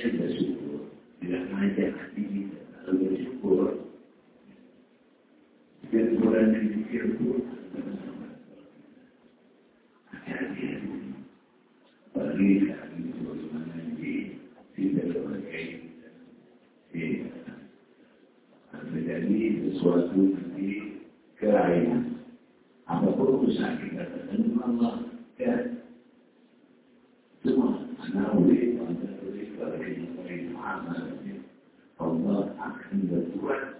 saya bersyukur tidak mengajak hati kita kalau bersyukur dan Quran dan zikir pun bersama hati-hati bagi di tidak sebagai menjadi sesuatu nanti kerainan apa pun usaha kita dengan Allah dan semua anak boleh amalnya Allah akan berbuat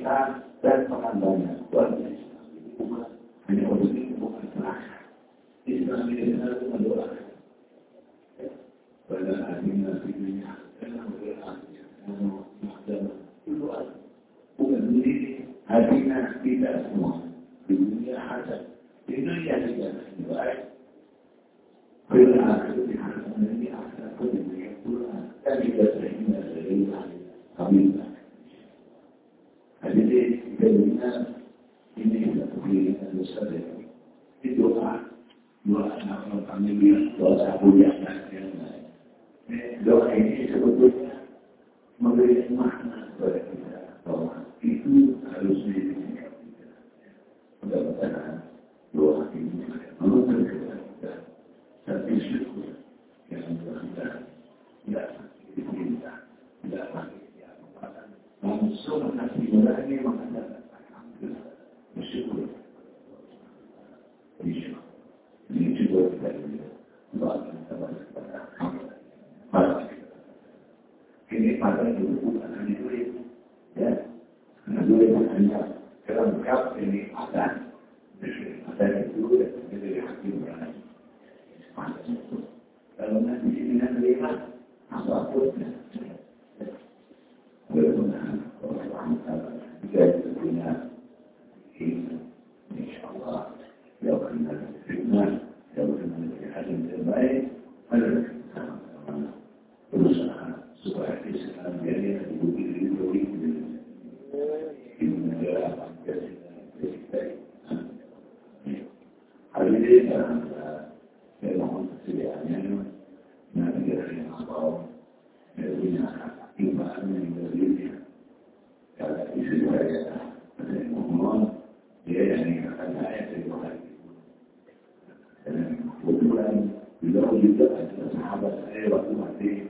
kita dan pengambannya. Luar. alhamdulillah puasa punya beliau juga adalah sahabat saya waktu masih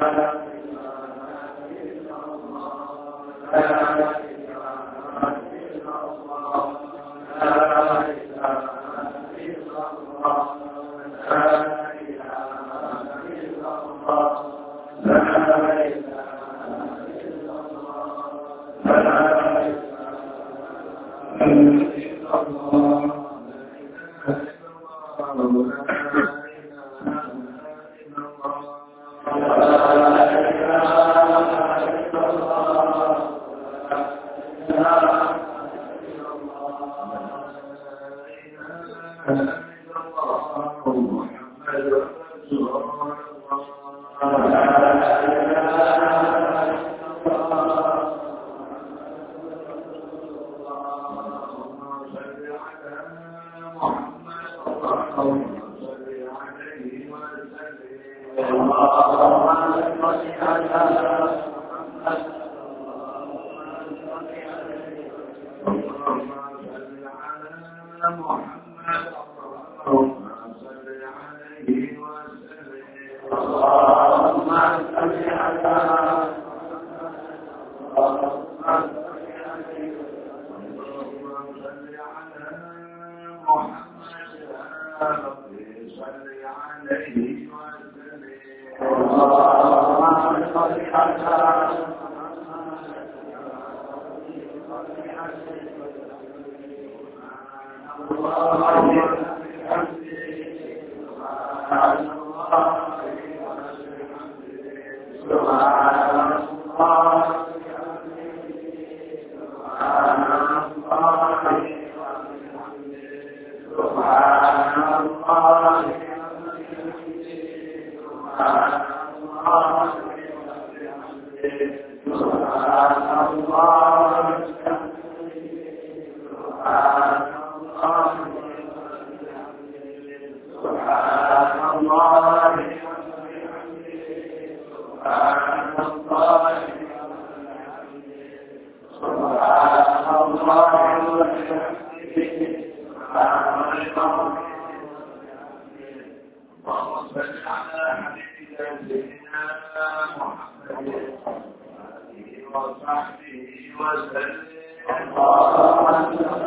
Thank Allah Thank you. الله uh,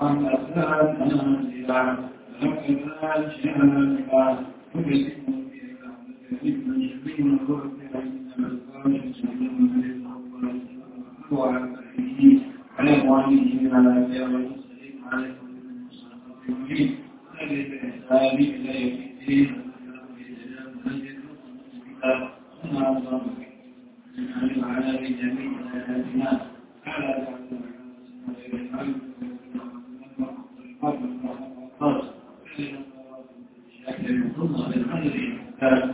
وأمرنا نازلا لكنا شهادة تجسم في رحمتك من يقين وقت عند القرآن سبيل من وعلى آله على وعليه على آله وسلم عليه المسلمين الذي بإحسان إلى يوم الدين ثم أعظم من أهل العالم جميع آياتنا على دعوة الحمد that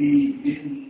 be in